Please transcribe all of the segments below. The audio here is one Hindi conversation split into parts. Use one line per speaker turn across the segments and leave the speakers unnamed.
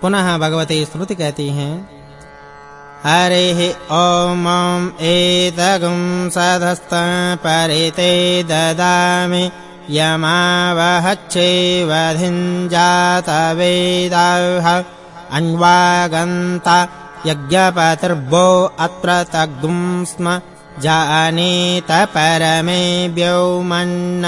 पुनः भगवती श्रुति कहती हैं। हरे ॐ एतगुं सधस्त परिते ददामि। यमावहच्छेवधिञ्जातवेदाः अन्वागन्ता यज्ञपतिर्भो अत्र तग्गुं स्म। जानीत परमे व्योमन्न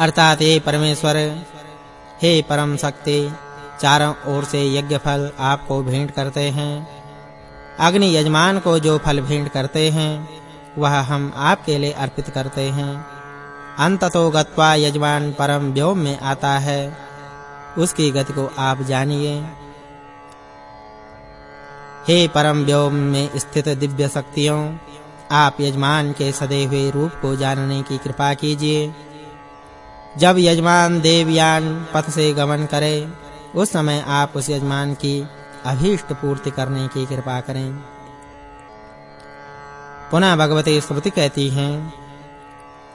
अर्थात हे परमेश्वर हे परम शक्ति, चारों ओर से यज्ञ फल आपको भेंट करते हैं। अग्नि यजमान को जो फल भेंट करते हैं, वह हम आपके लिए अर्पित करते हैं। अंततो गत्वा यजमान परम व्योम में आता है। उसकी गति को आप जानिए। हे परम व्योम में स्थित दिव्य शक्तियों, आप यजमान के सदे हुए रूप को जानने की कृपा कीजिए। जब यजमान देवयान पथ से गमन करे, उस समय आप उस यजमान की अभीष्ट पूर्ति करने की कृपा करें। पुनः भगवती स्तुति कहती हैं,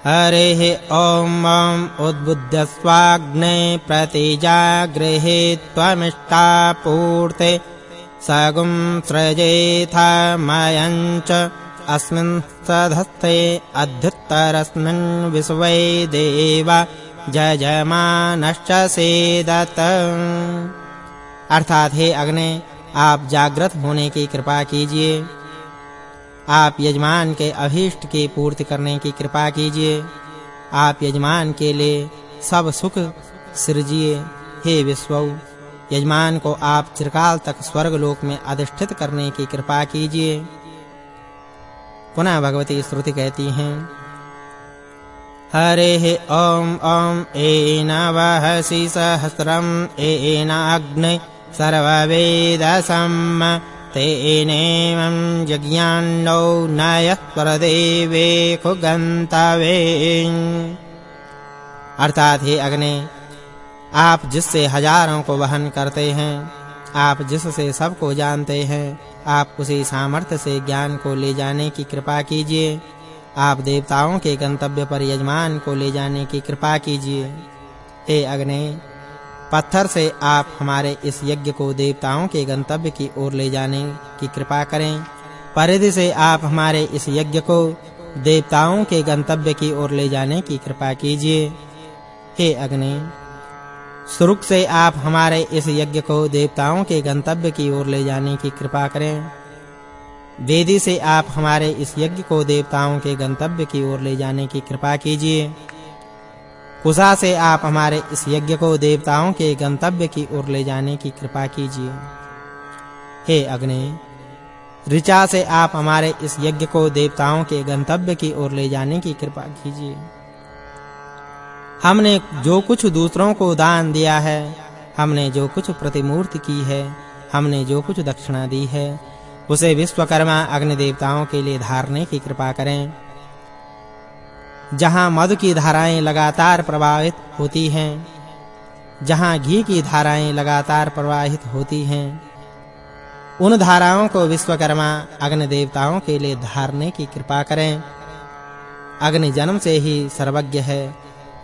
हरे ॐ ॐ उद्बुद्ध स्वाग्ने प्रतिजागृहे त्वमिष्टा पूर्ते, सगुं सृजेथा मयञ्च अस्मिन् सधस्ते अध्युत्तरस्मिन् विश्वै देव। जजमानश्च सेदत अर्थात हे अग्नि, आप जागृत होने की कृपा कीजिए। आप यजमान के अभीष्ट की पूर्ति करने की कृपा कीजिए। आप यजमान के लिए सब सुख सृजिए। हे विश्वऊ यजमान को आप चिरकाल तक स्वर्ग लोक में अधिष्ठित करने की कृपा कीजिए। पुनः भगवती श्रुति कहती हैं हरे ॐ ॐ एनवहसि सहस्रम् एनाग्ने सर्ववेदसम्। तेनेवं यज्ञान्नौ नयः परदेवे खुगन्तवे अर्थात हे अग्नि, आप जिससे हज़ारों को वहन करते हैं, आप जिससे सबको जानते हैं, आप उसी सामर्थ्य से ज्ञान को ले जाने की कृपा कीजिए। आप देवताओं के गंतव्य पर यजमान को ले जाने की कृपा कीजिए। हे अग्नि, पत्थर से आप हमारे इस यज्ञ को देवताओं के गंतव्य की ओर ले जाने की कृपा करें। परिधि से आप हमारे इस यज्ञ को देवताओं के गंतव्य की ओर ले जाने की कृपा कीजिए। हे अग्नि सुरुक से आप हमारे इस यज्ञ को देवताओं के गंतव्य की ओर ले जाने की कृपा करें। वेदी से आप हमारे इस यज्ञ को देवताओं के गंतव्य की ओर ले जाने की कृपा कीजिए। कुशा से आप हमारे इस यज्ञ को देवताओं के गंतव्य की ओर ले जाने की कृपा कीजिए। हे अग्नि, ऋचा से आप हमारे इस यज्ञ को देवताओं के गंतव्य की ओर ले जाने की कृपा कीजिए। हमने जो कुछ दूसरों को दान दिया है, हमने जो कुछ प्रतिमूर्ति की है, हमने जो कुछ दक्षिणा दी है उसे विश्वकर्मा अग्नि देवताओं के लिए धारने की कृपा करें। जहाँ मधु की धाराएँ लगातार प्रवाहित होती हैं, जहाँ घी की धाराएँ लगातार प्रवाहित होती हैं, उन धाराओं को विश्वकर्मा अग्नि देवताओं के लिए धारने की कृपा करें। अग्नि जन्म से ही सर्वज्ञ है,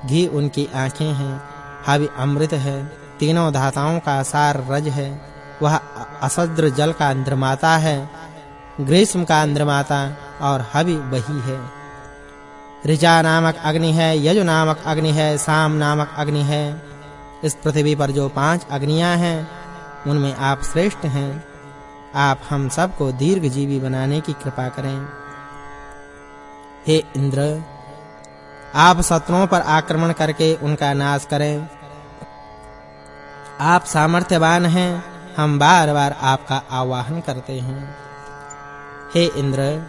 घी उनकी आँखें हैं, हवि अमृत है, तीनों धाताओं का सार रज है। वह असद्र जल का इंद्रमाता है, ग्रीष्म का इंद्रमाता, और हवि वही है। ऋजा नामक अग्नि है, यजु नामक अग्नि है, साम नामक अग्नि है। इस पृथ्वी पर जो पाँच अग्नियाँ हैं, उनमें आप श्रेष्ठ हैं। आप हम सबको दीर्घ जीवी बनाने की कृपा करें। हे इंद्र, आप शत्रुओं पर आक्रमण करके उनका नाश करें। आप सामर्थ्यवान हैं हम बार-बार आपका आवाहन करते हैं। हे इंद्र,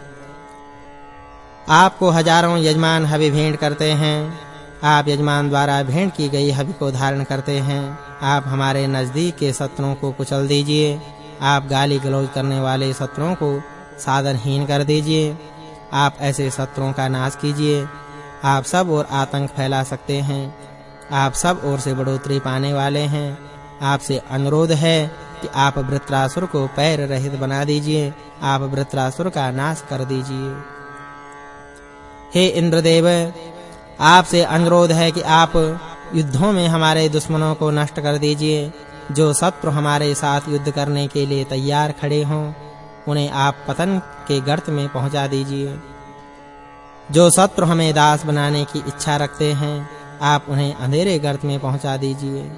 आपको हज़ारों यजमान हवि भेंट करते हैं। आप यजमान द्वारा भेंट की गई हवि को धारण करते हैं। आप हमारे नज़दीक के शत्रुओं को कुचल दीजिए। आप गाली गलौज करने वाले शत्रुओं को साधनहीन कर दीजिए। आप ऐसे शत्रुओं का नाश कीजिए। आप सब और आतंक फैला सकते हैं। आप सब ओर से बढ़ोतरी पाने वाले हैं। आपसे अनुरोध है कि आप वृत्रासुर को पैर रहित बना दीजिए, आप वृत्रासुर का नाश कर दीजिए। हे इंद्रदेव, आपसे अनुरोध है कि आप युद्धों में हमारे दुश्मनों को नष्ट कर दीजिए, जो शत्रु हमारे साथ युद्ध करने के लिए तैयार खड़े हों, उन्हें आप पतन के गर्त में पहुँचा दीजिए। जो शत्रु हमें दास बनाने की इच्छा रखते हैं, आप उन्हें अंधेरे गर्त में पहुँचा दीजिए।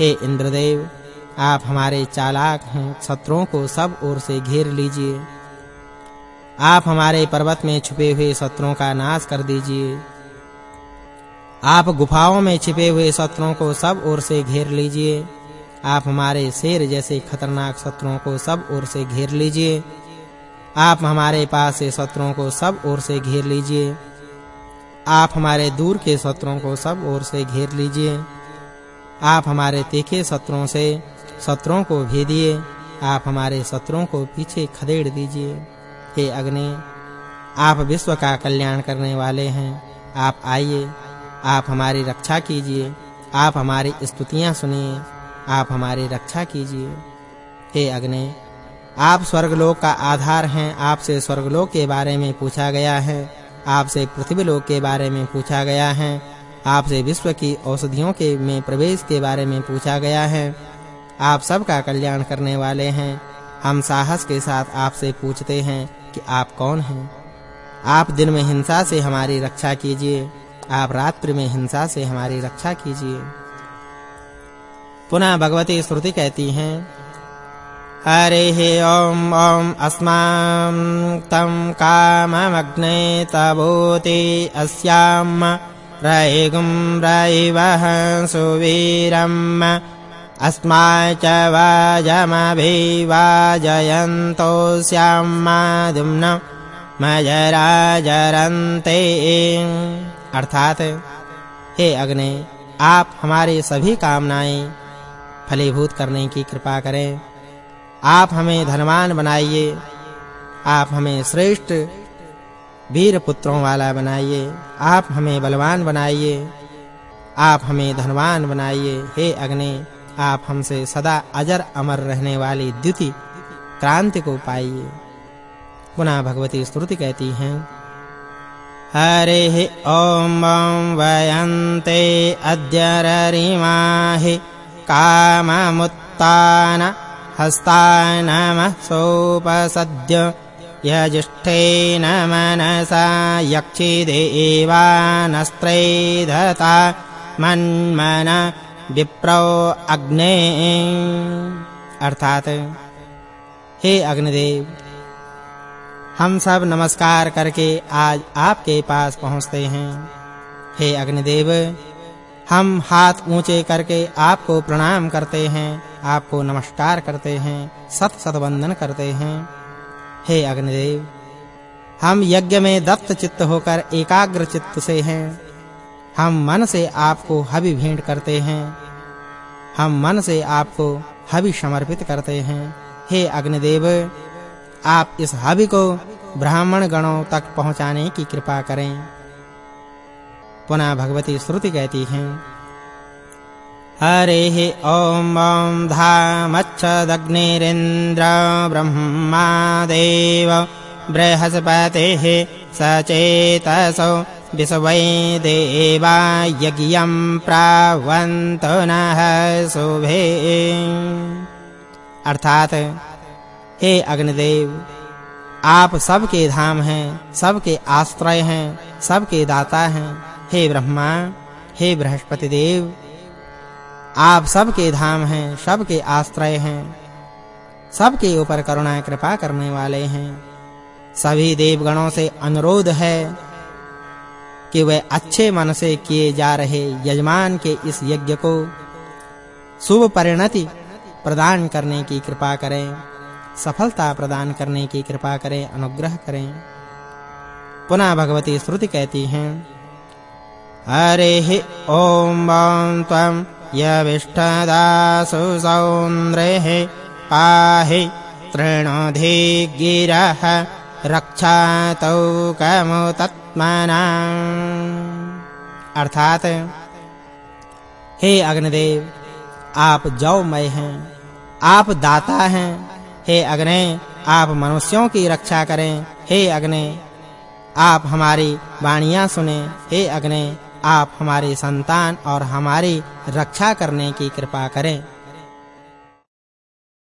हे इंद्रदेव आप हमारे चालाक हैं, शत्रुओं को सब ओर से घेर लीजिए। आप हमारे पर्वत में छुपे हुए शत्रुओं का नाश कर दीजिए। आप गुफाओं में छिपे हुए शत्रुओं को सब ओर से घेर लीजिए। आप हमारे शेर जैसे खतरनाक शत्रुओं को सब ओर से घेर लीजिए। आप हमारे पास से शत्रुओं को सब ओर से घेर लीजिए। आप हमारे दूर के शत्रुओं को सब ओर से घेर लीजिए। आप हमारे तीखे शत्रुओं से शत्रुओं को भेदिए आप हमारे शत्रुओं को पीछे खदेड़ दीजिए। हे अग्नि, आप विश्व का कल्याण करने वाले हैं। आप आइए, आप हमारी रक्षा कीजिए। आप हमारी स्तुतियाँ सुनिए। आप हमारी रक्षा कीजिए। हे अग्नि, आप स्वर्गलोक का आधार हैं। आपसे स्वर्गलोक के बारे में पूछा गया है। आपसे पृथ्वीलोक के बारे में पूछा गया है। आपसे विश्व की औषधियों के में प्रवेश के बारे में पूछा गया है। आप सबका कल्याण करने वाले हैं। हम साहस के साथ आपसे पूछते हैं कि आप कौन हैं? आप दिन में हिंसा से हमारी रक्षा कीजिए। आप रात्रि में हिंसा से हमारी रक्षा कीजिए। पुनः भगवती श्रुति कहती हैं, हरे ओम ओम अस्मां तम काममग्ने तबोति अस्याम रयिगुं रयिवः सुवीरम् अस्माच वाजमभिवाजयन्तो श्यामादुम्न मजराजरन्ते। अर्थात, हे अग्नि, आप हमारी सभी कामनाएँ फलीभूत करने की कृपा करें। आप हमें धनवान बनाइए। आप हमें श्रेष्ठ वीर पुत्रों वाला बनाइए। आप हमें बलवान बनाइए। आप हमें धनवान बनाइए। हे अग्नि आप हमसे सदा अजर अमर रहने वाली द्युति क्रांति को पाइए। पुनः भगवती स्तुति कहती हैं, हरे ओम वयन्ते अद्य ररिमाहि काममुत्तान हस्तानमः सोपसद्य यजिष्ठेन मनसा यक्षिदेवानस्त्रे धता मन्मन विप्रो अग्ने। अर्थात, हे अग्निदेव, हम सब नमस्कार करके आज आपके पास पहुँचते हैं। हे अग्निदेव, हम हाथ ऊँचे करके आपको प्रणाम करते हैं, आपको नमस्कार करते हैं, सत सत वंदन करते हैं। हे अग्निदेव, हम यज्ञ में दत्त चित्त होकर एकाग्र चित्त से हैं। हम मन से आपको हवि भेंट करते हैं। हम मन से आपको हवि समर्पित करते हैं। हे अग्निदेव, आप इस हवि को ब्राह्मण गणों तक पहुँचाने की कृपा करें। पुनः भगवती श्रुति कहती है, हरे ॐ ॐ धामच्छदग्निरेन्द्र ब्रह्मा देव बृहस्पतिः सचेतसो विश्वै देवा यज्ञं अर्थात, हे अग्निदेव, आप सबके धाम हैं, सबके आश्रय हैं, सबके दाता हैं। हे ब्रह्मा, हे बृहस्पति देव आप सबके धाम हैं, सबके आश्रय हैं, सबके ऊपर करुणा, कृपा करने वाले हैं। सभी देवगणों से अनुरोध है कि वे अच्छे मन से किए जा रहे यजमान के इस यज्ञ को शुभ परिणति प्रदान करने की कृपा करें, सफलता प्रदान करने की कृपा करें, अनुग्रह करें। पुनः भगवती श्रुति कहती हैं, हरे ओम ॐ त्वं यविष्ठदासु सौन्द्रेः पाहि तृणोधि गिरः रक्षातौ अर्थात, हे अग्निदेव, आप जौमय हैं, आप दाता हैं, हे अग्नि, आप मनुष्यों की रक्षा करें, हे अग्नि, आप हमारी वाणियाँ सुने, हे अग्नि, आप हमारे संतान और हमारी रक्षा करने की कृपा करें।